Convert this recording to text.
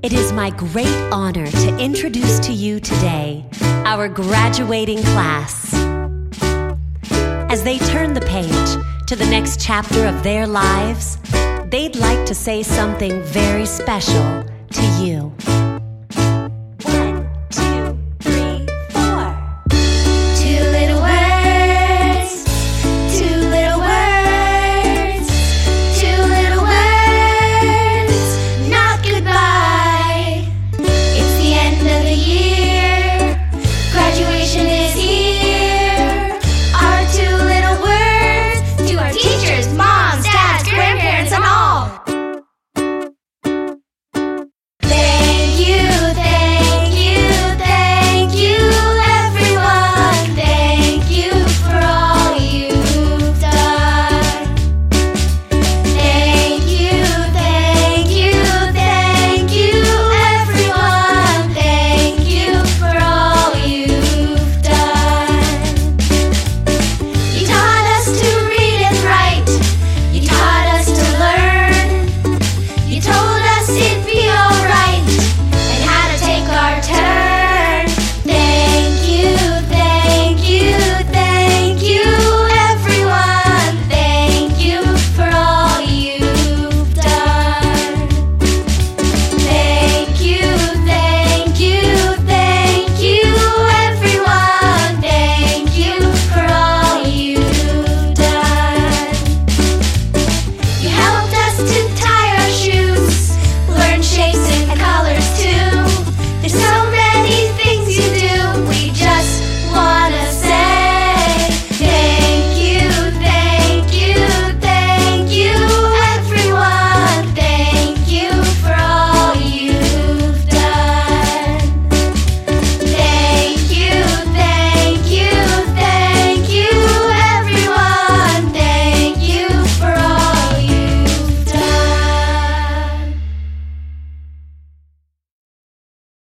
It is my great honor to introduce to you today our graduating class. As they turn the page to the next chapter of their lives, they'd like to say something very special to you.